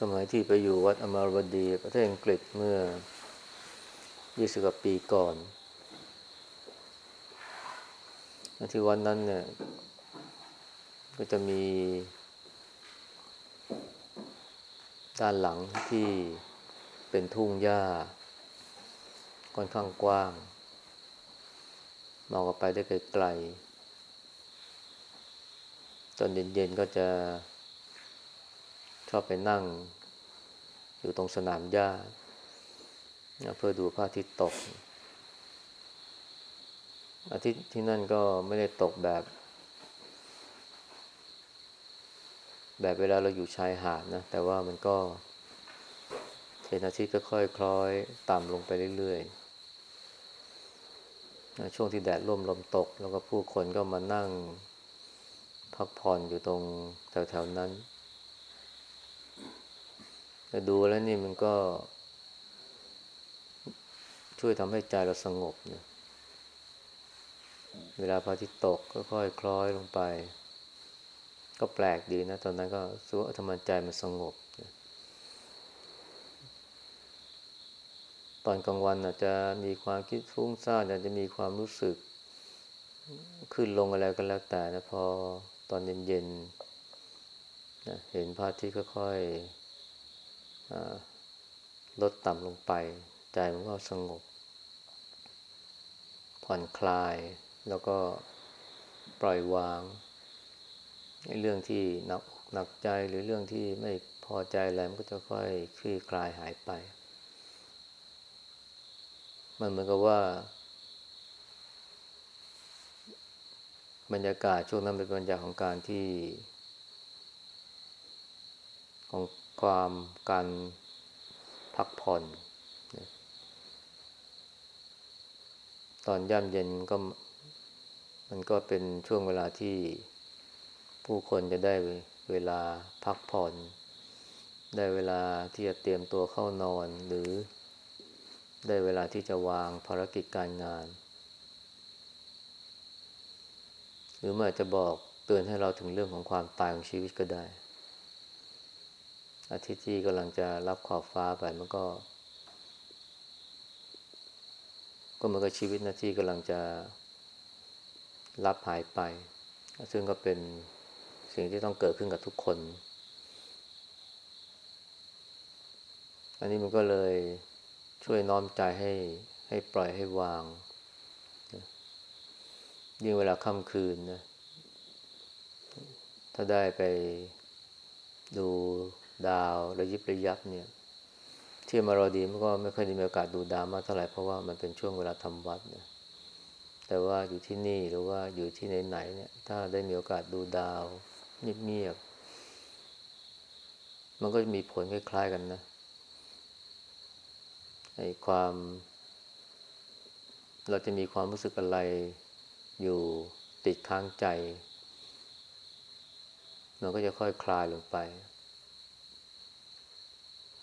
สมัยที่ไปอยู่วัดอมรวดี ประเทศอังกฤษเมื่อ 20กว่าปีก่อนที่วันนั้นเนี่ย ก็จะมี ด้านหลังที่เป็นทุ่งหญ้าค่อนข้างกว้าง มองออกไปได้ไกลๆตอนเย็นๆก็จะ ชอบไปนั่งอยู่ตรงสนามหญ้าเพื่อดูพระอาทิตย์ตก อาทิตย์ที่นั่นก็ไม่ได้ตกแบบ แบบเวลาเราอยู่ชายหาดนะ แต่ว่ามันก็เห็นอาทิตย์ค่อยๆคล้อยต่ำลงไปเรื่อยๆ ช่วงที่แดดร่มลมตก แล้วก็ผู้คนก็มานั่งพักผ่อนอยู่ตรงแถวๆนั้น แต่ดูแล้วนี่มันก็ ช่วยทำให้ใจเราสงบเนี่ยเวลาพระอาทิตย์ตกก็ค่อยคล้อยลงไป ก็แปลกดีนะ ตอนนั้นก็สู้ธรรมใจมันสงบตอนกลางวันอาจจะมีความคิดฟุ้งซ่านอาจจะมีความรู้สึก ขึ้นลงอะไรก็แล้วแต่นะพอตอนเย็นๆนะเห็นพระอาทิตย์ค่อยๆ ลดต่ำลงไป ใจมันก็สงบ ผ่อนคลายแล้วก็ปล่อยวางเรื่องที่หนักหนักใจหรือเรื่องที่ไม่พอใจอะไรมันก็จะค่อยคลี่คลายหายไป มันเหมือนกับว่า บรรยากาศช่วงนั้นเป็นบรรยากาศของการที่ของ ความการพักผ่อน ตอนย่ำเย็นก็มันก็เป็นช่วงเวลาที่ผู้คนจะได้เวลาพักผ่อน ได้เวลาที่จะเตรียมตัวเข้านอนหรือได้เวลาที่จะวางภารกิจการงาน หรือมันอาจจะบอกเตือนให้เราถึงเรื่องของความตายของชีวิตก็ได้ อาทิตย์ที่กำลังจะรับขอบฟ้าไปมันก็ ก็เหมือนกับชีวิตนาที่กำลังจะรับหายไป ซึ่งก็เป็นสิ่งที่ต้องเกิดขึ้นกับทุกคน อันนี้มันก็เลยช่วยน้อมใจให้ให้ปล่อยให้วาง ยิ่งเวลาค่ำคืนนะ ถ้าได้ไปดู ดาวระยิบระยับเนี่ย ที่มารอดีมันก็ไม่ค่อยได้มีโอกาสดูดาวมากเท่าไหร่เพราะว่ามันเป็นช่วงเวลาทำวัดนแต่ว่าอยู่ที่นี่หรือว่าอยู่ที่ไหนๆเนี่ย ถ้าได้มีโอกาสดูดาวเงียบๆมันก็จะมีผลคล้าย ๆ กันนะไอ้ความ เราจะมีความรู้สึกอะไรอยู่ติดค้างใจ มันก็จะค่อยคลายลงไป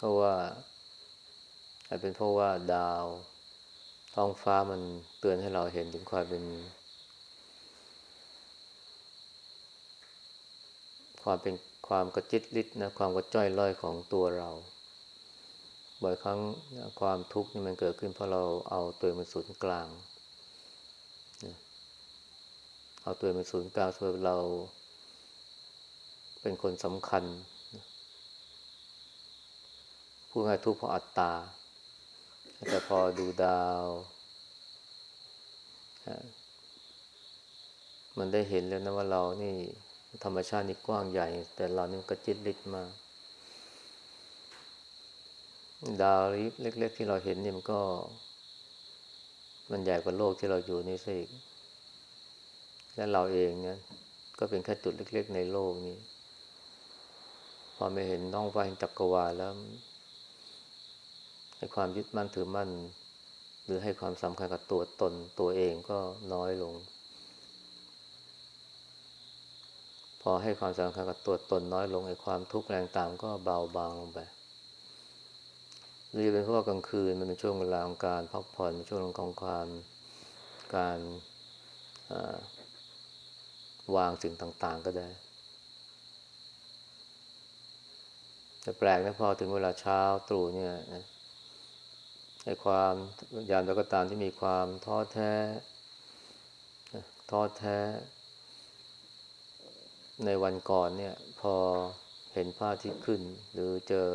เพราะว่าอาจเป็นเพราะว่าดาว ท้องฟ้ามันเตือนให้เราเห็นถึงความเป็น ความเป็นความกระจิตริดนะความกระจ้อยล่อยของตัวเรา บ่อยครั้งความทุกข์นี่มันเกิดขึ้นเพราะเราเอาตัวมันศูนย์กลางเอาตัวมันศูนย์กลางส่วนเรา เป็นคนสำคัญ ผู้ง่ายทุกข์เพราะอัตตา แต่พอดูดาว มันได้เห็นแล้วนะว่าเรานี่ธรรมชาตินี่กว้างใหญ่ แต่เรานี่กระจิตลิดมาก ดาวเล็ก ๆ ที่เราเห็นนี่มันก็ มันใหญ่กว่าโลกที่เราอยู่นี่สิและเราเองเนี่ยก็เป็นแค่จุดเล็ก ๆ ในโลกนี้ พอไม่เห็นน้องฟ้าเห็นจักรวาลแล้ว ให้ความยึดมั่นถือมั่น หรือให้ความสำคัญกับตัวตนตัวเองก็น้อยลง พอให้ความสำคัญกับตัวตนน้อยลงไอ้ความทุกข์แรงต่างก็เบาบางลงไปหรือเป็นเพราะว่ากลางคืนมันเป็นช่วงเวลาของการพักผ่อนเป็นช่วงของความการวางสิ่งต่าง ๆ ก็ได้แต่แปลกนะพอถึงเวลาเช้าตรู่เนี่ยนะ ไอ้ความยามใดก็ตามที่มีความท้อแท้ท้อแท้ ในวันก่อนเนี่ย พอเห็นผ้าที่ขึ้น หรือเจอ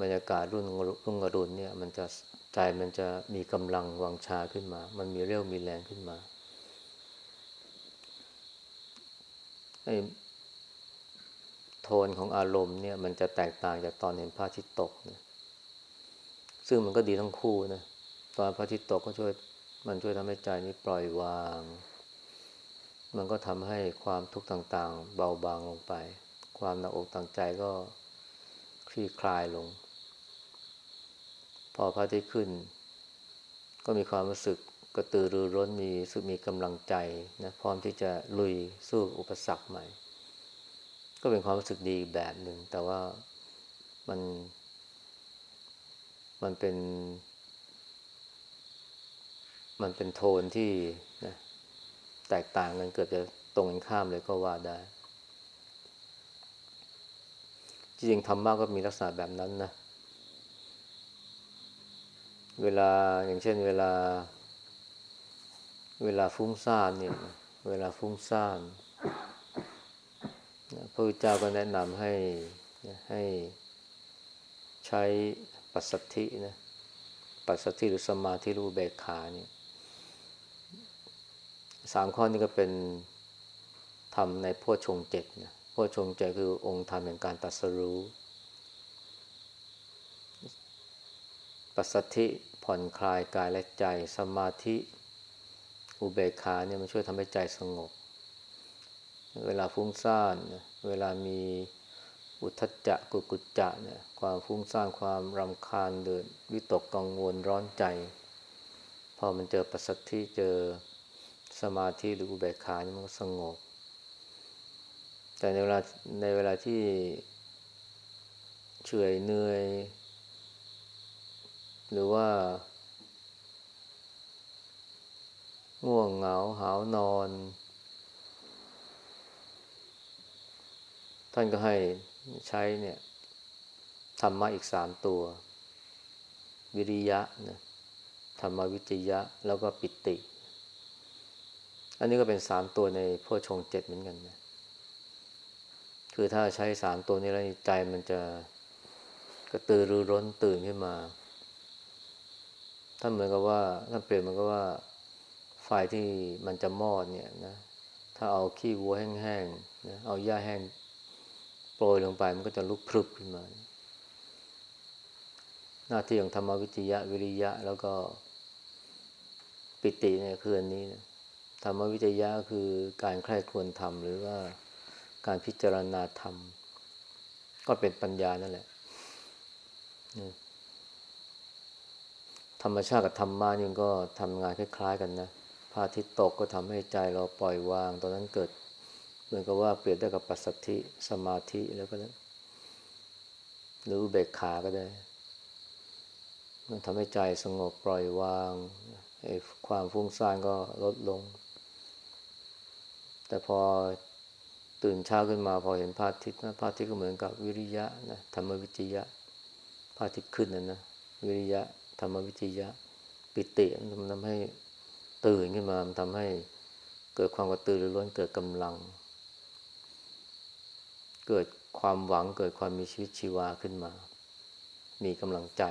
บรรยากาศรุ่นรุ่งอรุณเนี่ย มันจะใจมันจะมีกำลังวังชาขึ้นมา มันมีเรี่ยวมีแรงขึ้นมาไอ้โทนของอารมณ์เนี่ย มันจะแตกต่างจากตอนเห็นพระอาทิตย์ตกนะ ซึ่งมันก็ดีทั้งคู่นะตอนพระอาทิตย์ตกก็ช่วยมันช่วยทำให้ใจนี้ปล่อยวาง มันก็ทำให้ความทุกข์ต่าง ๆ เบาบางลงไป ความหนักอกต่างใจก็คลี่คลายลง พอพระอาทิตย์ขึ้น ก็มีความรู้สึกกระตือรือร้นมีสึกมีกำลังใจนะพร้อมที่จะลุยสู้อุปสรรคใหม่ ก็เป็นความรู้สึกดีแบบหนึ่ง แต่ว่ามัน มันเป็น มันเป็นโทนที่นะแตกต่างกันเกือบจะตรงกันข้ามเลยก็ว่าได้ จริงๆธรรมะก็มีลักษณะแบบนั้นนะ เวลาอย่างเช่น เวลา เวลาฟุ้งซ่านเนี่ย เวลาฟุ้งซ่านพระพุทธเจ้าก็แนะนำให้ให้ใช้ ปัสสัทธินะปัสสัทธิหรือสมาธิรูเบกขาเนี่ยสามข้อนี้ก็เป็นทำในพวชงเจ็ดนะพวชงเจ็ดคือองค์ธรรมแห่งการตัดสรู้ ปัสสัทธิผ่อนคลายกายและใจ สมาธิอุเบกขาเนี่ยมันช่วยทำให้ใจสงบ เวลาฟุ้งซ่าน เวลามี อุทจจะกุกุจจะเนี่ยความฟุ้งซ่านความรำคาญเดินวิตกกังวลร้อนใจ พอมันเจอปัสสัทธิเจอสมาธิหรืออุเบกขานี่มันก็สงบ แต่ในเวลาในเวลาที่เฉยเหนื่อย หรือว่า ง่วงเหงาหาวนอน ท่านก็ให้ ใช้เนี่ยธรรมะอีกสามตัว วิริยะนะธรรมวิจยะ แล้วก็ปิติ อันนี้ก็เป็นสามตัวในพ่อชงเจ็ดเหมือนกันนะคือถ้าใช้สามตัวนี้แล้วใจมันจะกระตือรือร้นตื่นขึ้นมาท่านเหมือนกับว่าท่านเปรียบเหมือนกับว่าไฟที่มันจะมอดเนี่ยนะ ถ้าเอาขี้วัวแห้งๆนะเอาหญ้าแห้ง รยลงไปมันก็จะลุกพรึบขึ้นมา หน้าที่ของธรรมวิจยะวิริยะ แล้วก็ปิติเนี่ยคืออันนี้นะธรรมวิจยะคือการใคร่ครวญธรรม หรือว่าการพิจารณาธรรม ก็เป็นปัญญานั่นแหละธรรมชาติกับธรรมะนี่ก็ทำงานคล้ายๆกันนะพระอาทิตย์ตกก็ทำให้ใจเราปล่อยวาง ตอนนั้นเกิด มือนกับว่าเปรียบได้กับปัสสัทธิสมาธิแล้วก็แล้วหรือเบกขาก็ได้ มันทำให้ใจสงบปล่อยวางไอ้ความฟุ้งซ่านก็ลดลง แต่พอตื่นเช้าขึ้นมาพอเห็นพระอาทิตย์นะพระอาทิตย์ก็เหมือนกับวิริยะนะธรรมวิจยะพระอาทิตย์ขึ้นนะนะวิริยะธรรมวิจยะ ปิติมันทำให้ตื่นขึ้นมามันทำให้เกิดความกระตือรือร้นเกิดกำลัง เกิดความหวังเกิดความมีชีวิตชีวาขึ้นมา มีกำลังใจ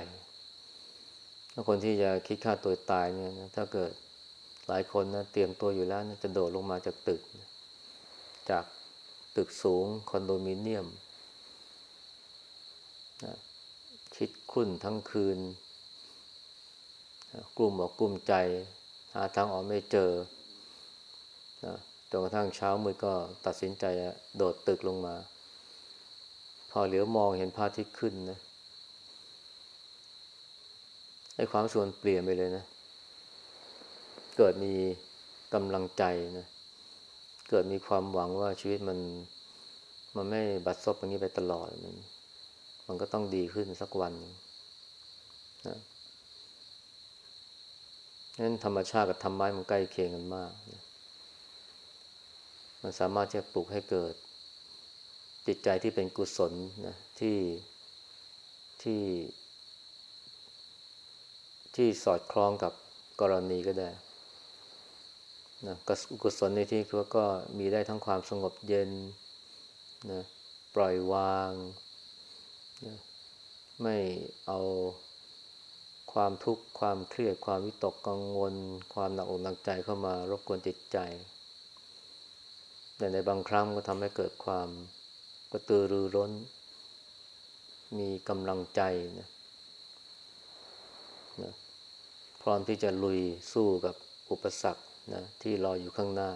ถ้าคนที่จะคิดฆ่าตัวตายเนี่ยนะถ้าเกิดหลายคนนะเตรียมตัวอยู่แล้วนะจะโดดลงมาจากตึก จากตึกสูงคอนโดมิเนียมนะคิดคุ้นทั้งคืนกลุ่มบอกกลุ่มใจ หาทางออกไม่เจอนะจนกระทั่งเช้ามืดก็ตัดสินใจโดดตึกลงมา พอเหลียวมองเห็นพระอาทิตย์ขึ้นนะไอ้ความส่วนเปลี่ยนไปเลยนะ เกิดมีกำลังใจนะ เกิดมีความหวังว่าชีวิตมัน มันไม่บัดซบอย่างนี้ไปตลอด มันมันก็ต้องดีขึ้นสักวันนะนั้นธรรมชาติกับธรรมะมันใกล้เคียงกันมากนะมันสามารถจะปลุกให้เกิด จิตใจที่เป็นกุศลนะที่ที่ที่สอดคล้องกับกรณีก็ได้นะกุศลในที่คือก็มีได้ทั้งความสงบเย็นนะปล่อยวางนะไม่เอาความทุกข์ความเครียดความวิตกกังวล ความหนักอกหนักใจเข้ามารบกวนจิตใจ แต่ในบางครั้งก็ทำให้เกิดความ กระตือรือร้น มีกำลังใจนะนะพร้อมที่จะลุยสู้กับอุปสรรคนะที่รออยู่ข้างหน้า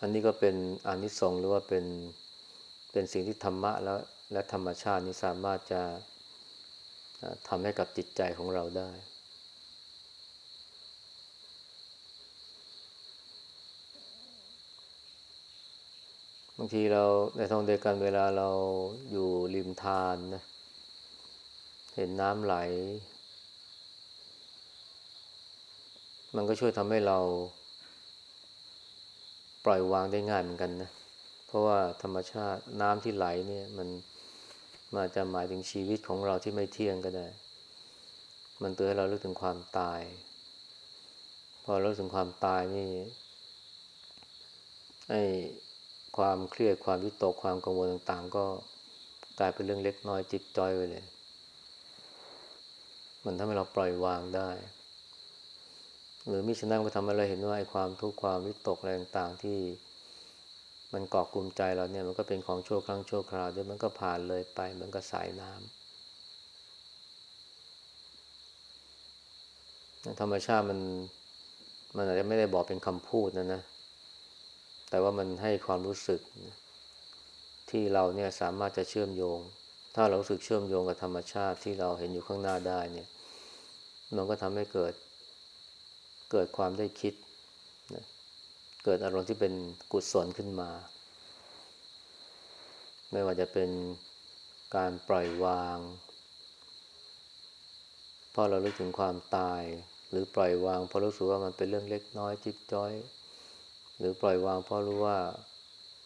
อันนี้ก็เป็นอานิสงส์หรือว่าเป็นเป็นสิ่งที่ธรรมะแล้วและธรรมชาตินี้สามารถจะทำให้กับจิตใจของเราได้ บางทีเราในท้องเดียวกันเวลาเราอยู่ริมทานนะเห็นน้ำไหล มันก็ช่วยทำให้เรา ปล่อยวางได้ง่ายเหมือนกันนะเพราะว่าธรรมชาติน้ำที่ไหลเนี่ย มันมาจะหมายถึงชีวิตของเราที่ไม่เที่ยงก็ได้ มันเตือนให้เราเลือกถึงความตาย พอเราถึงความตายนี่ไอ ความเครียดความวิตกความกังวลต่างๆ ก็กลายเป็นเรื่องเล็กน้อยจิตจอยไปเลย มันทำให้เราปล่อยวางได้ หรือมิฉะนั้นก็ทำให้เราเห็นว่าไอ้ความทุกข์ความวิตกอะไรต่างๆที่ มันเกาะกลุ่มใจเราเนี่ยมันก็เป็นของชั่วครั้งชั่วคราวเดี๋ยวมันก็ผ่านเลยไปมันก็สายน้ำธรรมชาติมันมันอาจจะไม่ได้บอกเป็นคำพูดนะนะ แต่ว่ามันให้ความรู้สึก ที่เราเนี่ยสามารถจะเชื่อมโยง ถ้าเรารู้สึกเชื่อมโยงกับธรรมชาติที่เราเห็นอยู่ข้างหน้าได้เนี่ย มันก็ทำให้เกิด เกิดความได้คิดเกิดอารมณ์ที่เป็นกุศลขึ้นมา ไม่ว่าจะเป็นการปล่อยวางเพราะเราลึกถึงความตาย หรือปล่อยวางเพราะรู้สึกว่ามันเป็นเรื่องเล็กน้อยจิ๊บจ้อย หรือปล่อยวางเพราะรู้ว่า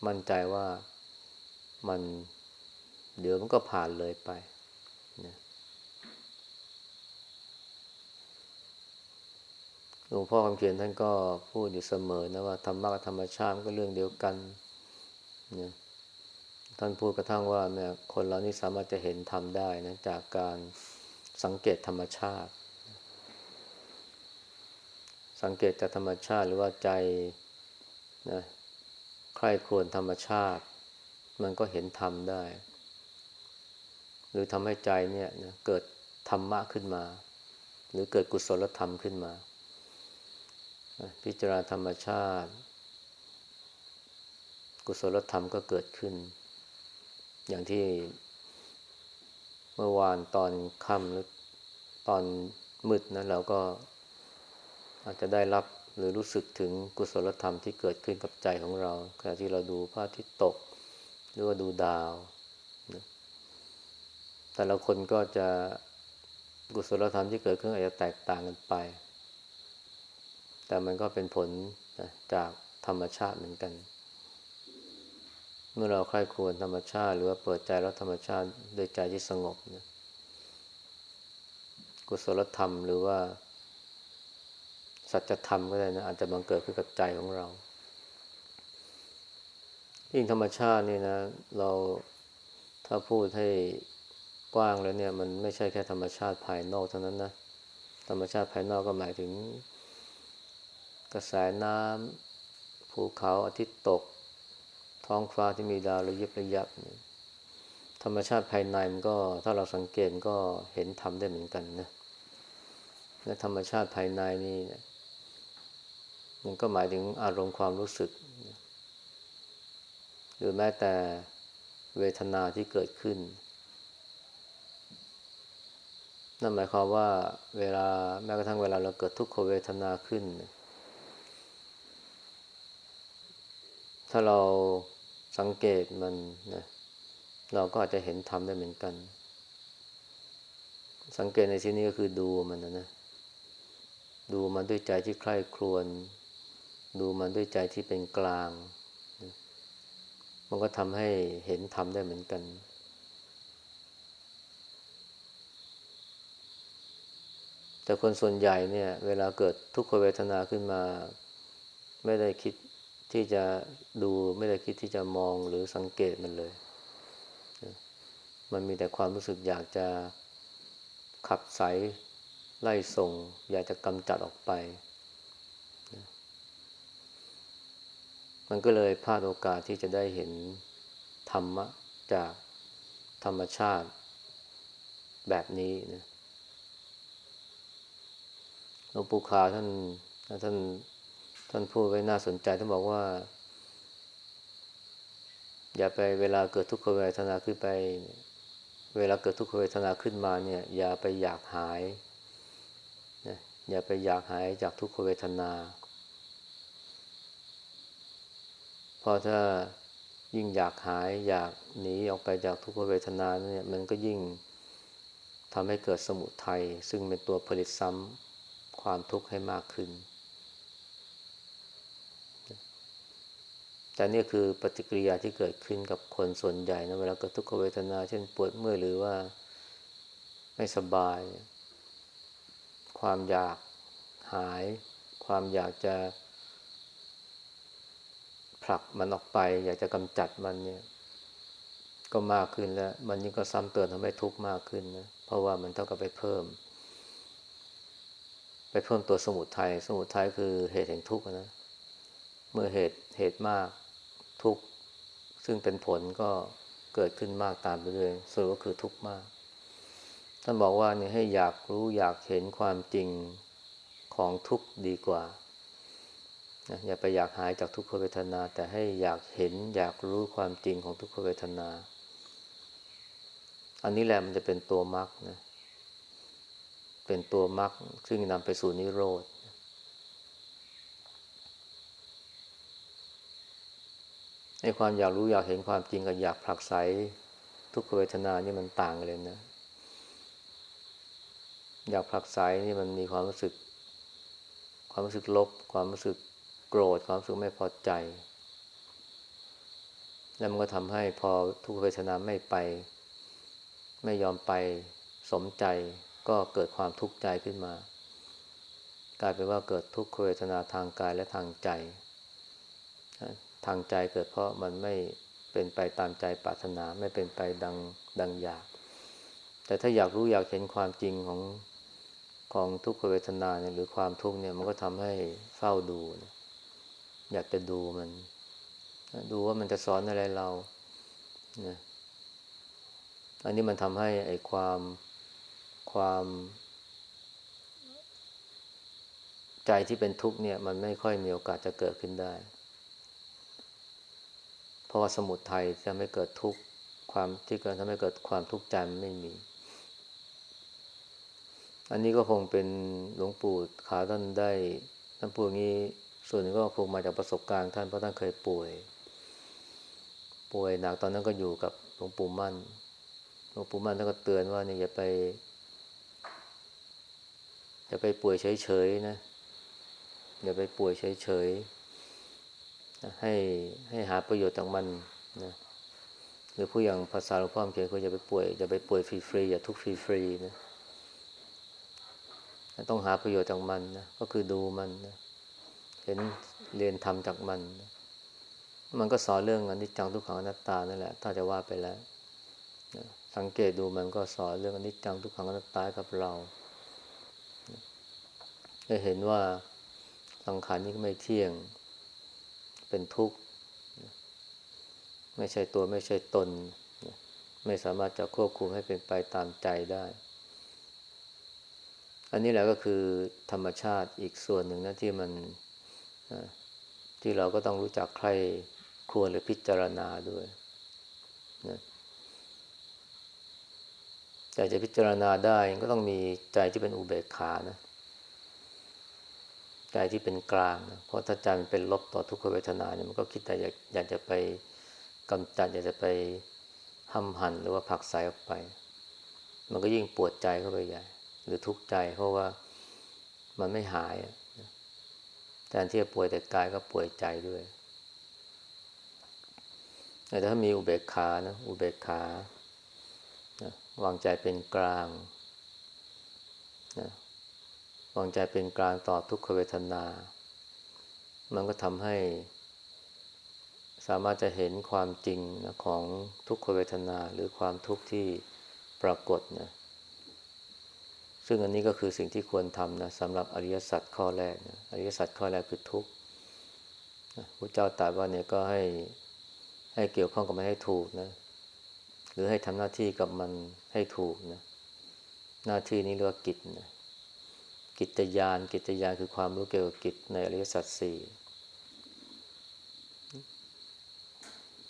มั่นใจว่ามันเดี๋ยวมันก็ผ่านเลยไปนะลวงพ่อคำเขียนท่านก็พูดอยู่เสมอนะว่าธรรมะกับธรรมชาติก็เรื่องเดียวกันเนี่ยท่านพูดกระทั่งว่าเนี่ยคนเรานี่สามารถจะเห็นธรรมได้นะจากการสังเกตธรรมชาติ สังเกตจากธรรมชาติหรือว่าใจ นะใครควรธรรมชาติ มันก็เห็นธรรมได้ หรือทำให้ใจเนี่ยนะเกิดธรรมะขึ้นมา หรือเกิดกุศลธรรมขึ้นมา พิจารณาธรรมชาติ กุศลธรรมก็เกิดขึ้น อย่างที่เมื่อวานตอนค่ำหรือตอนมืดนะเราก็อาจจะได้รับ หรือรู้สึกถึงกุศลธรรมที่เกิดขึ้นกับใจของเราขณะที่เราดูพระอาทิตย์ตก หรือว่าดูดาวนะแต่ละคนก็จะกุศลธรรมที่เกิดขึ้นอาจจะแตกต่างกันไป แต่มันก็เป็นผลนะจากธรรมชาติเหมือนกัน เมื่อเราใคร่ควรธรรมชาติ หรือว่าเปิดใจรับธรรมชาติโดยใจที่สงบนะกุศลธรรมหรือว่า สัจธรรมก็ได้นะอาจจะบังเกิดขึ้นกับใจของเรายิ่งธรรมชาตินี่นะ เราถ้าพูดให้กว้างแล้วเนี่ย มันไม่ใช่แค่ธรรมชาติภายนอกเท่านั้นนะธรรมชาติภายนอกก็หมายถึง กระแสน้ำภูเขาอาทิตย์ตก ท้องฟ้าที่มีดาวระยิบระยับธรรมชาติภายในมันก็ถ้าเราสังเกตก็เห็นทำได้เหมือนกันนะและธรรมชาติภายในนี่ มันก็หมายถึงอารมณ์ความรู้สึก หรือแม้แต่เวทนาที่เกิดขึ้น นั่นหมายความว่าเวลาแม้กระทั่งเวลาเราเกิดทุกขเวทนาขึ้น ถ้าเราสังเกตมันนะเราก็อาจจะเห็นธรรมได้เหมือนกัน สังเกตในที่นี้ก็คือดูมันนะนะดูมันด้วยใจที่ใคร่ครวญ ดูมันด้วยใจที่เป็นกลาง มันก็ทำให้เห็นทำได้เหมือนกัน แต่คนส่วนใหญ่เนี่ย เวลาเกิดทุกขเวทนาขึ้นมา ไม่ได้คิดที่จะดูไม่ได้คิดที่จะมองหรือสังเกตมันเลย มันมีแต่ความรู้สึกอยากจะขับใสไล่ส่ง อยากจะกำจัดออกไป มันก็เลยพลาดโอกาสที่จะได้เห็นธรรมะจากธรรมชาติแบบนี้นะหลวงปู่ขาท่านท่านท่านพูดไว้น่าสนใจท่านบอกว่า อย่าไปเวลาเกิดทุกขเวทนาขึ้นไป เวลาเกิดทุกขเวทนาขึ้นมาเนี่ย อย่าไปอยากหายนะอย่าไปอยากหายจากทุกขเวทนา พอถ้ายิ่งอยากหายอยากหนีออกไปจากทุกขเวทนาเนี่ยมันก็ยิ่งทำให้เกิดสมุทัยซึ่งเป็นตัวผลิตซ้ำความทุกข์ให้มากขึ้น แต่นี่คือปฏิกิริยาที่เกิดขึ้นกับคนส่วนใหญ่นะเวลาเกิดทุกขเวทนา เช่นปวดเมื่อยหรือว่าไม่สบาย ความอยากหาย ความอยากจะ ผลักมันออกไป อยากจะกำจัดมันเนี่ย ก็มากขึ้นแล้ว มันยิ่งก็ซ้ำเตือนทำให้ทุกข์มากขึ้นนะเพราะว่ามันเท่ากับไปเพิ่ม ไปเพิ่มตัวสมุทยัยสมุทัยคือเหตุแห่งทุกข์นะเมื่อเหตุเหตุมากทุกข์ซึ่งเป็นผลก็เกิดขึ้นมากตามไปเรื่อยสรุปก็คือทุกข์มากท่านบอกว่าเนี่ยให้อยากรู้อยากเห็นความจริงของทุกข์ดีกว่า นะอย่าไปอยากหายจากทุกขเวทนา แต่ให้อยากเห็นอยากรู้ความจริงของทุกขเวทนา อันนี้แหละมันจะเป็นตัวมรรคนะเป็นตัวมรรคซึ่งนำไปสู่นิโรธในความอยากรู้อยากเห็นความจริงกับอยากผลักไสทุกขเวทนานี่มันต่างกันเลยนะ อยากผลักไสนี่มันมีความรู้สึก ความรู้สึกลบ ความรู้สึก โกรธความรู้สึกไม่พอใจ แล้วมันก็ทำให้พอทุกเวทนาไม่ไป ไม่ยอมไปสมใจ ก็เกิดความทุกข์ใจขึ้นมา กลายเป็นว่าเกิดทุกขเวทนาทางกายและทางใจ ทางใจเกิดเพราะมันไม่เป็นไปตามใจปรารถนาไม่เป็นไปดังดังอยาก แต่ถ้าอยากรู้อยากเห็นความจริงของของทุกขเวทนาเนี่ยหรือความทุกข์เนี่ยมันก็ทำให้เฝ้าดูนะ อยากจะดูมัน ดูว่ามันจะสอนอะไรเรานะอันนี้มันทำให้ไอ้ความความ ใจที่เป็นทุกข์เนี่ย มันไม่ค่อยมีโอกาสจะเกิดขึ้นได้ เพราะว่าสมุทัยจะไม่เกิดทุกข์ความที่เกิดทำให้เกิดความทุกข์ใจมันไม่มี อันนี้ก็คงเป็นหลวงปู่ขาท่านได้ท่านพูดอย่างนี้ ส่วนหนึ่งก็คงมาจากประสบการณ์ท่านเพราะท่านเคยป่วย ป่วยหนักตอนนั้นก็อยู่กับหลวงปู่มั่นหลวงปู่มั่นท่านก็เตือนว่านี่อย่าไปอย่าไปป่วยเฉยๆนะอย่าไปป่วยเฉยๆให้ให้หาประโยชน์จากมันนะหรือผู้อย่างภาษาหลวงพ่อเขียนคืออย่าไปป่วยอย่าไปป่วยฟรีๆอย่าทุกฟรีๆนะต้องหาประโยชน์จากมันนะก็คือดูมันนะ เห็นเรียนทำจากมัน มันก็สอนเรื่องอนิจจังทุกขังอนัตตานั่นแหละ ถ้าจะว่าไปแล้วสังเกตดูมันก็สอนเรื่องอนิจจังทุกขังอนัตตากับเราจะเห็นว่าสังขารนี้ไม่เที่ยงเป็นทุกข์ ไม่ใช่ตัวไม่ใช่ตน ไม่สามารถจะควบคุมให้เป็นไปตามใจได้ อันนี้แหละก็คือธรรมชาติอีกส่วนหนึ่งนะที่มัน ที่เราก็ต้องรู้จักใครควรหรือพิจารณาด้วยนะแต่จะพิจารณาได้ก็ต้องมีใจที่เป็นอุเบกขานะ ใจที่เป็นกลางนะเพราะถ้าใจมันเป็นลบต่อทุกขเวทนาเนี่ยมันก็คิดแต่อยากอยากจะไปกำจัดอยากจะไปห้ำหันหรือว่าผักใสออกไป มันก็ยิ่งปวดใจเข้าไปใหญ่ หรือทุกข์ใจเพราะว่ามันไม่หายแทนที่จะป่วยแต่กายก็ป่วยใจด้วย แต่ถ้ามีอุเบกขานะอุเบกขาวางใจเป็นกลางนะวางใจเป็นกลางต่อทุกขเวทนา มันก็ทำให้ สามารถจะเห็นความจริงนะของทุกขเวทนาหรือความทุกข์ที่ปรากฏนะ ซึ่งอันนี้ก็คือสิ่งที่ควรทำนะสำหรับอริยสัจข้อแรกนะอริยสัจข้อแรกคือทุกข์พระเจ้าตรัสว่าเนี่ยก็ให้ให้เกี่ยวข้องกับมันให้ถูกนะ หรือให้ทำหน้าที่กับมันให้ถูกนะ หน้าที่นี้เรียกว่ากิจนะกิจยานกิจยานคือความรู้เกี่ยวกับกิจในอริยสัจสี่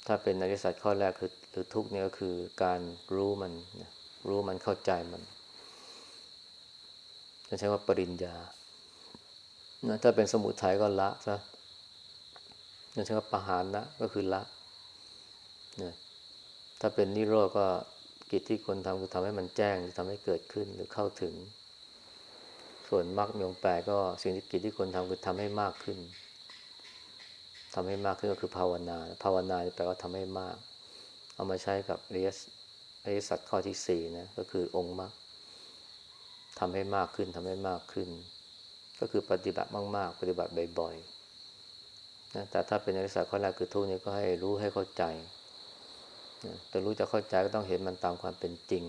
ถ้าเป็นอริยสัจข้อแรกคือหรือทุกเนี่ยก็คือการรู้มันนะรู้มันเข้าใจมัน จะใช้ว่าปริญญานะถ้าเป็นสมุทัยก็ละซะจะใช้ว่าปหานะก็คือละนะถ้าเป็นนิโรธก็กิจที่คนทำคือทำให้มันแจ้งทำให้เกิดขึ้นหรือเข้าถึง ส่วนมรรคมงแปก็สิ่งที่กิจที่คนทำคือทำให้มากขึ้นทำให้มากขึ้นก็คือภาวนา ภาวนาแปลว่าทำให้มาก เอามาใช้กับเรียสอริยสัจข้อที่สี่นะก็คือองค์มรรค ทำให้มากขึ้นทำให้มากขึ้น ก็คือปฏิบัติมาก ๆ ปฏิบัติบ่อยๆนะแต่ถ้าเป็นอริยสัจข้อแรกคือทุกนี้ก็ให้รู้ให้เข้าใจนะแต่รู้จะเข้าใจก็ต้องเห็นมันตามความเป็นจริง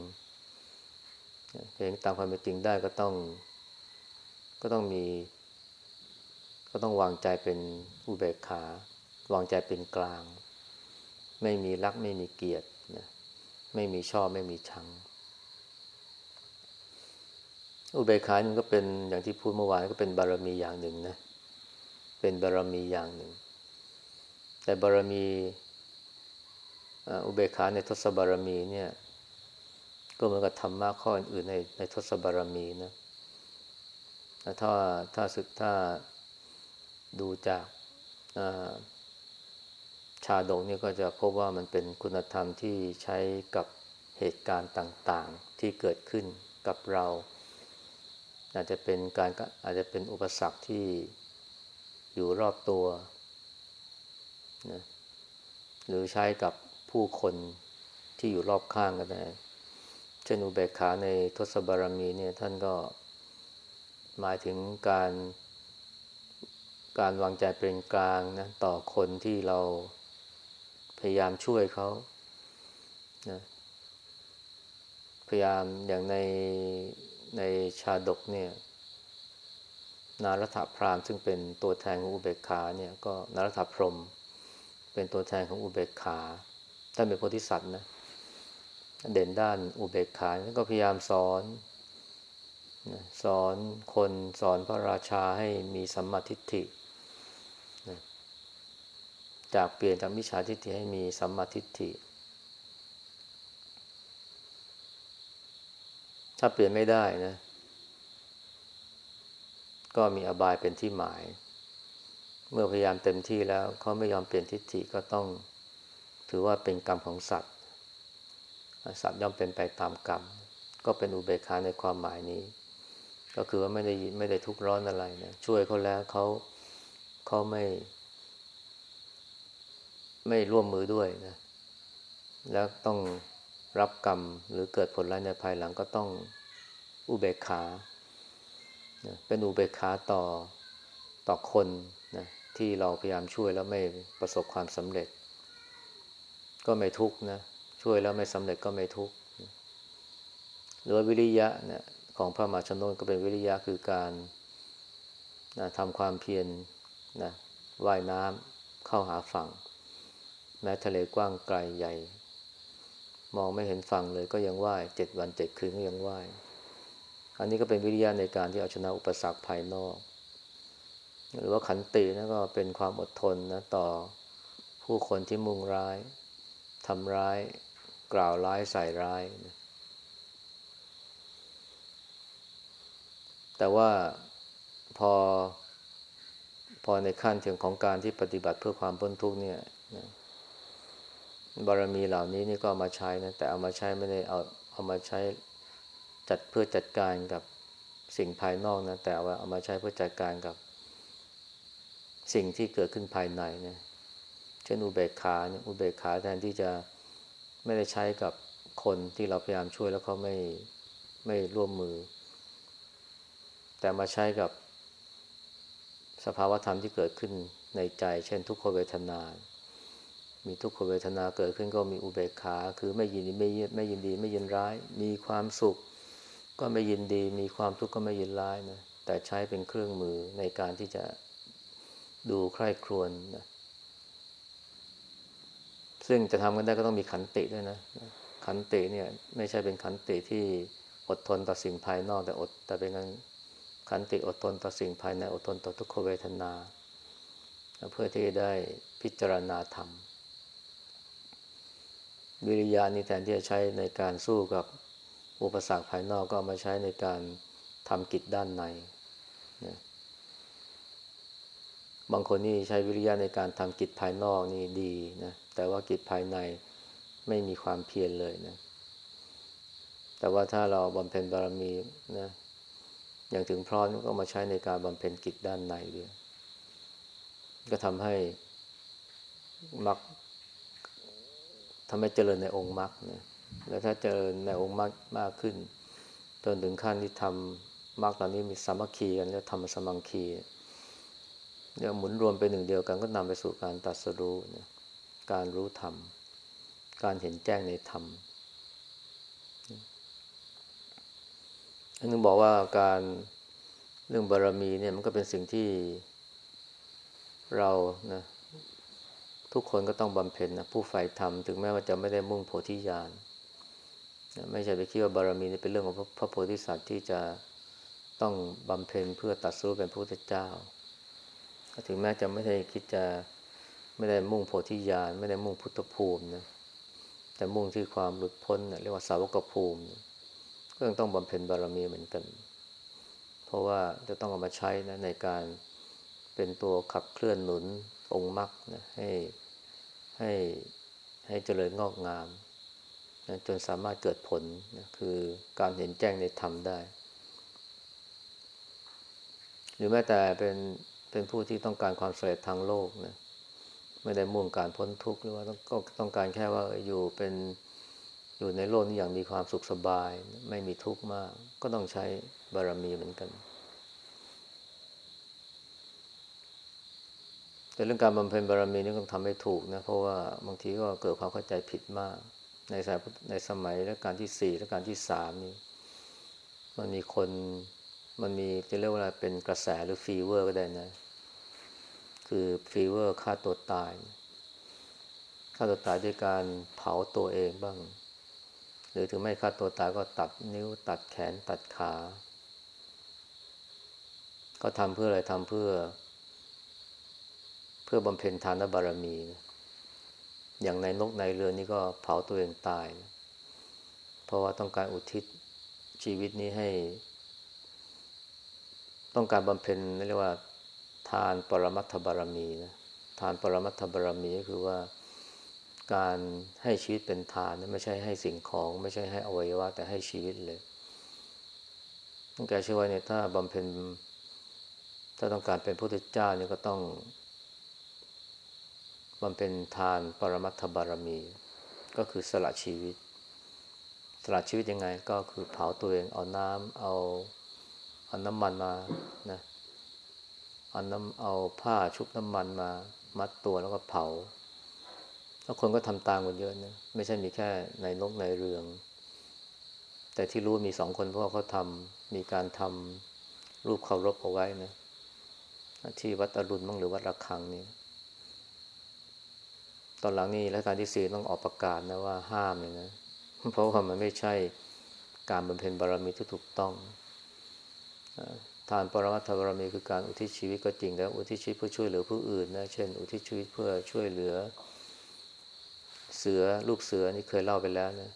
เห็นตามความเป็นจริงได้ก็ต้อง ก็ต้องมี ก็ต้องวางใจเป็นอุเบกขา วางใจเป็นกลาง ไม่มีรักไม่มีเกียรตินะไม่มีชอบไม่มีชัง อุเบกขามันก็เป็นอย่างที่พูดเมื่อวานก็เป็นบารมีอย่างหนึ่งนะ เป็นบารมีอย่างหนึ่ง แต่บารมีอุเบกขาในทศบารมีเนี่ย ก็เหมือนกับธรรมะข้ออื่นในในทศบารมีนะถ้าถ้าสึกถ้าดูจากชาดกนี่ก็จะพบว่ามันเป็นคุณธรรมที่ใช้กับเหตุการณ์ต่าง ๆ ที่เกิดขึ้นกับเรา อาจจะเป็นการอาจจะเป็นอุปสรรคที่อยู่รอบตัวนะหรือใช้กับผู้คนที่อยู่รอบข้างก็ได้เช่นอุเบกขาในทศบารมีเนี่ยท่านก็หมายถึงการการวางใจเป็นกลางนะต่อคนที่เราพยายามช่วยเขานะพยายามอย่างใน ในชาดกเนี่ย นารถพรามซึ่งเป็นตัวแทนของอุเบกขาเนี่ยก็นารถพรม เป็นตัวแทนของอุเบกขาท่านเป็นโพธิสัตว์นะเด่นด้านอุเบกขาก็พยายามสอน สอนคนสอนพระราชาให้มีสัมมาทิฏฐิจากเปลี่ยนจากมิจฉาทิฏฐิให้มีสัมมาทิฏฐิ ถ้าเปลี่ยนไม่ได้นะ ก็มีอบายเป็นที่หมาย เมื่อพยายามเต็มที่แล้วเขาไม่ยอมเปลี่ยนทิฏฐิก็ต้อง ถือว่าเป็นกรรมของสัตว์ สัตว์ย่อมเป็นไปตามกรรม ก็เป็นอุเบกขาในความหมายนี้ ก็คือว่าไม่ได้ไม่ได้ทุกข์ร้อนอะไรนะช่วยเขาแล้วเขาเขาไม่ ไม่ร่วมมือด้วยนะ แล้วต้อง รับกรรมหรือเกิดผลร้ายในภายหลังก็ต้องอุเบกขา เป็นอุเบกขาต่อต่อคนนะที่เราพยายามช่วยแล้วไม่ประสบความสำเร็จ ก็ไม่ทุกข์นะ ช่วยแล้วไม่สำเร็จก็ไม่ทุกข์หรือวิริยะนี่ยของพระมหาชนนก็เป็นวิริยะคือการนะทำความเพียรนะว่ายน้ำเข้าหาฝั่ง แม้ทะเลกว้างไกลใหญ่ มองไม่เห็นฝั่งเลยก็ยังไหว้เจ็ดวันเจ็ดคืนก็ยังไหว้ อันนี้ก็เป็นวิริยะในการที่เอาชนะอุปสรรคภายนอก หรือว่าขันตินะก็เป็นความอดทนนะต่อผู้คนที่มุ่งร้ายทำร้าย กล่าวร้ายใส่ร้ายนะแต่ว่าพอพอในขั้นถึงของการที่ปฏิบัติเพื่อความพ้นทุกข์เนี่ยนะ บารมีเหล่านี้นี่ก็เอามาใช้นะแต่เอามาใช้ไม่ได้เอาเอามาใช้จัดเพื่อจัดการกับสิ่งภายนอกนะแต่ว่าเอามาใช้เพื่อจัดการกับ สิ่งที่เกิดขึ้นภายในนะเช่นอุเบกขาเนี่ยอุเบกขาแทนที่จะไม่ได้ใช้กับคนที่เราพยายามช่วยแล้วเขาไม่ไม่ร่วมมือ แต่มาใช้กับสภาวะธรรมที่เกิดขึ้นในใจ เช่นทุกขเวทนา มีทุกขเวทนาเกิดขึ้นก็มีอุเบกขา คือไม่ยินดีไม่ยินไม่ยินดีไม่ยินร้าย มีความสุข ก็ไม่ยินดี มีความทุกข์ก็ไม่ยินร้ายนะแต่ใช้เป็นเครื่องมือในการที่จะดูใคร่ครวญนะซึ่งจะทำกันได้ก็ต้องมีขันติด้วยนะขันติเนี่ยไม่ใช่เป็นขันติที่อดทนต่อสิ่งภายนอกแต่อด แต่เป็นการขันติอดทนต่อสิ่งภายในอดทนต่อทุกขเวทนา เพื่อที่ได้พิจารณาธรรม วิริยานี่แทนที่จะใช้ในการสู้กับอุปสรรคภายนอกก็มาใช้ในการทำกิจด้านในนะบางคนนี่ใช้วิริยะในการทำกิจภายนอกนี่ดีนะแต่ว่ากิจภายในไม่มีความเพียรเลยนะ แต่ว่าถ้าเราบำเพ็ญบารมีนะอย่างถึงพร้อมก็มาใช้ในการบำเพ็ญกิจด้านในด้วย ก็ทำให้มัก ทำให้เจริญในองค์มรรคนะแล้วถ้าเจริญในองค์มรรคมากขึ้น จนถึงขั้นที่ทำมรรคตอนนี้มีสามัคคีกันแล้วทำสมังคีเดี๋ยวหมุนรวมเป็นหนึ่งเดียวกันก็นำไปสู่การตัดสรู้นะการรู้ธรรม การเห็นแจ้งในธรรมอันนึงบอกว่าการเรื่องบารรมีเนี่ยมันก็เป็นสิ่งที่เรานะ ทุกคนก็ต้องบำเพ็ญนะผู้ใฝ่ธรรมถึงแม้ว่าจะไม่ได้มุ่งโพธิญาณไม่ใช่ไปคิดว่าบารมีนี่เป็นเรื่องของพระโพธิสัตว์ที่จะต้องบำเพ็ญเพื่อตัดสู้เป็นพระพุทธเจ้า ถึงแม้จะไม่ได้คิดจะไม่ได้มุ่งโพธิญาณไม่ได้มุ่งพุทธภูมินะแต่มุ่งที่ความหลุดพ้นนะเรียกว่าสาวกภูมิ ก็ยังต้องบำเพ็ญบารมีเหมือนกัน เพราะว่าจะต้องเอามาใช้นะในการเป็นตัวขับเคลื่อนหนุนองค์มรรคนะให้ ให้ให้เจริญงอกงามนะจนสามารถเกิดผลนะคือการเห็นแจ้งในธรรมได้ หรือแม้แต่เป็นเป็นผู้ที่ต้องการความสำเร็จทางโลกนะไม่ได้มุ่งการพ้นทุกข์หรือว่าต้องก็ต้องการแค่ว่าอยู่เป็นอยู่ในโลกนี้อย่างมีความสุขสบาย ไม่มีทุกข์มาก ก็ต้องใช้บารมีเหมือนกัน แต่เรื่องการบำเพ็ญบารมีนี่ต้องทำให้ถูกนะ เพราะว่าบางทีก็เกิดความเข้าใจผิดมาก ในสายในสมัยและการที่สี่และการที่สามนี่มันมีคนมันมีจะเรียกว่าเป็นกระแสหรือ fever ก็ได้นะ คือ fever ฆ่าตัวตายฆ่าตัวตายด้วยการเผาตัวเองบ้าง หรือถึงไม่ฆ่าตัวตายก็ตัดนิ้วตัดแขนตัดขา ก็ทำเพื่ออะไรทำเพื่อ เพื่อบำเพ็ญทานบารมี อย่างนายนกนายเรืองนี่ก็เผาตัวเองตาย เพราะว่าต้องการอุทิศชีวิตนี้ให้ ต้องการบำเพ็ญเรียกว่า ทานปรมัตถบารมีนะทานปรมัตถบารมีก็คือว่าการให้ชีวิตเป็นทานไม่ใช่ให้สิ่งของ ไม่ใช่ให้อวัยวะ แต่ให้ชีวิตเลยต้องแกเชื่อว่าเนี่ยถ้าบำเพ็ญถ้าต้องการเป็นพระพุทธเจ้าเนี่ยก็ต้อง บำเพ็ญทานปรมัตถบารมี ก็คือสละชีวิต สละชีวิตยังไงก็คือเผาตัวเองเอาน้ำเอาเอาน้ำมันมานะเอาน้ำเอาผ้าชุบน้ำมันมา มัดตัวแล้วก็เผาแล้วคนก็ทำตามกันเยอะนะไม่ใช่มีแค่ในนกในเรือง แต่ที่รู้มีสองคนเพราะเขาทำมีการทำรูปเคารพเอาไว้นะที่วัดอรุณมั่งหรือวัดระฆังนี่ อนหลังนี่รัชการที่สี่ต้องออกประกาศนะว่าห้ามเลยนะ เพราะว่ามันไม่ใช่การบำเพ็ญบารมีที่ถูกต้อง ทานปรมัตถบารมีคือการอุทิศชีวิตก็จริงแต่อุทิศชีวิตเพื่อช่วยเหลือผู้อื่นนะ เช่น อุทิศชีวิตเพื่อช่วยเหลือ เสือลูกเสือนี่เคยเล่าไปแล้วนะ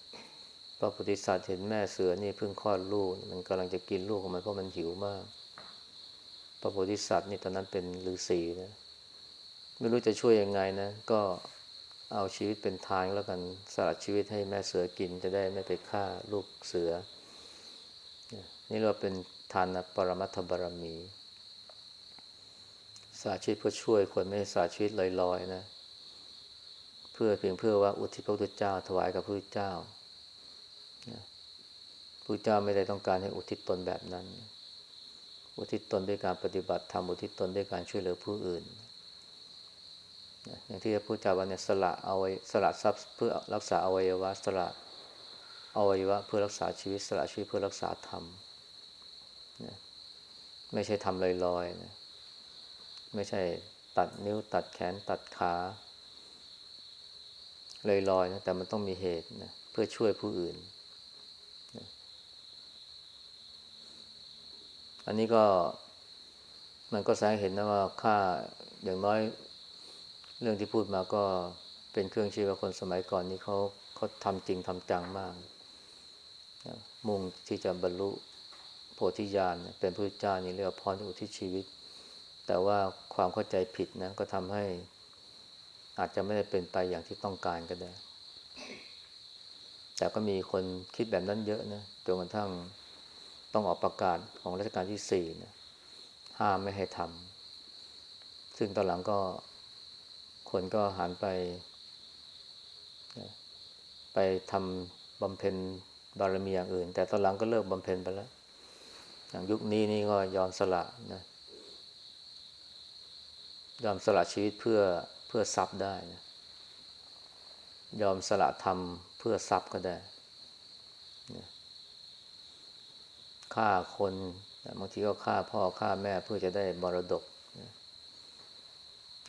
พระพุทธศาสตร์เห็นแม่เสือนี่เพิ่งคลอดลูก มันกำลังจะกินลูกของมันเพราะมันหิวมาก พระโพธิสัตว์นี่ตอนนั้นเป็นฤาษีนะ ไม่รู้จะช่วยยังไงนะ ก็ เอาชีวิตเป็นทางแล้วกันสละชีวิตให้แม่เสือกินจะได้ไม่ไปฆ่าลูกเสือ นี่เราเป็นทานปรมัตถบารมีสาชีวิตเพื่อช่วยคนไม่สาชีวิตลอยๆนะ เพื่อเพียงเพื่อว่าอุทิศพระพุทธเจ้า ถวายกับพระพุทธเจ้าพระพุทธเจ้าไม่ได้ต้องการให้อุทิศตนแบบนั้น อุทิศตนด้วยการปฏิบัติธรรมอุทิศตนด้วยการช่วยเหลือผู้อื่น อย่างที่พระพุทธเจ้าว่าเนี่ยสละเอาไว้สละทรัพย์เพื่อรักษาอวัยวะสละอวัยวะเพื่อรักษาชีวิตสละชีวิตเพื่อรักษาธรรมนะไม่ใช่ทำลอยๆนะไม่ใช่ตัดนิ้วตัดแขนตัดขาลอยๆนะแต่มันต้องมีเหตุนะเพื่อช่วยผู้อื่นนะอันนี้ก็มันก็แสดงเห็นนะว่าค่าอย่างน้อย เรื่องที่พูดมาก็เป็นเครื่องชี้ว่าคนสมัยก่อนนี้เขาเขาทำจริงทำจังมากมุ่งที่จะบรรลุโพธิญาณเป็นพระเจ้านี่เรียกว่าพรอุทิศชีวิต แต่ว่าความเข้าใจผิดนะก็ทำให้อาจจะไม่ได้เป็นไปอย่างที่ต้องการก็ได้ แต่ก็มีคนคิดแบบนั้นเยอะนะจนกระทั่งต้องออกประกาศของรัชกาลที่สี่นะห้ามไม่ให้ทำซึ่งตอนหลังก็ คนก็หันไป ไปทำบำเพ็ญบารมีอย่างอื่น แต่ตอนหลังก็เลิกบำเพ็ญไปแล้ว อย่างยุคนี้นี่ก็ยอมสละนะยอมสละชีวิตเพื่อเพื่อทรัพย์ได้นะยอมสละธรรมเพื่อทรัพย์ก็ได้นะฆ่าคน บางทีก็ฆ่าพ่อฆ่าแม่เพื่อจะได้มรดก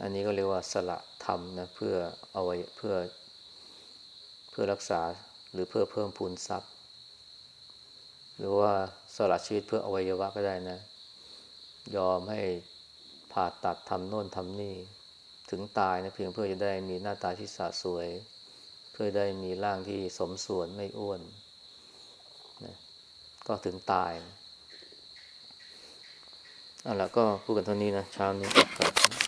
อันนี้ก็เรียกว่าสละธรรมนะเพื่อเอาไว้เพื่อเพื่อรักษาหรือเพื่อเพิ่มพูนทรัพย์ หรือว่าสละชีวิตเพื่ออวัยวะก็ได้นะ ยอมให้ผ่าตัดทำโน่นทำนี่ ถึงตายนะเพียงเพื่อจะได้มีหน้าตาที่สะสวย เพื่อได้มีร่างที่สมส่วนไม่อ้วนนะก็ถึงตายนะเอาละก็พูดกันเท่านี้นะเช้านี้ครับ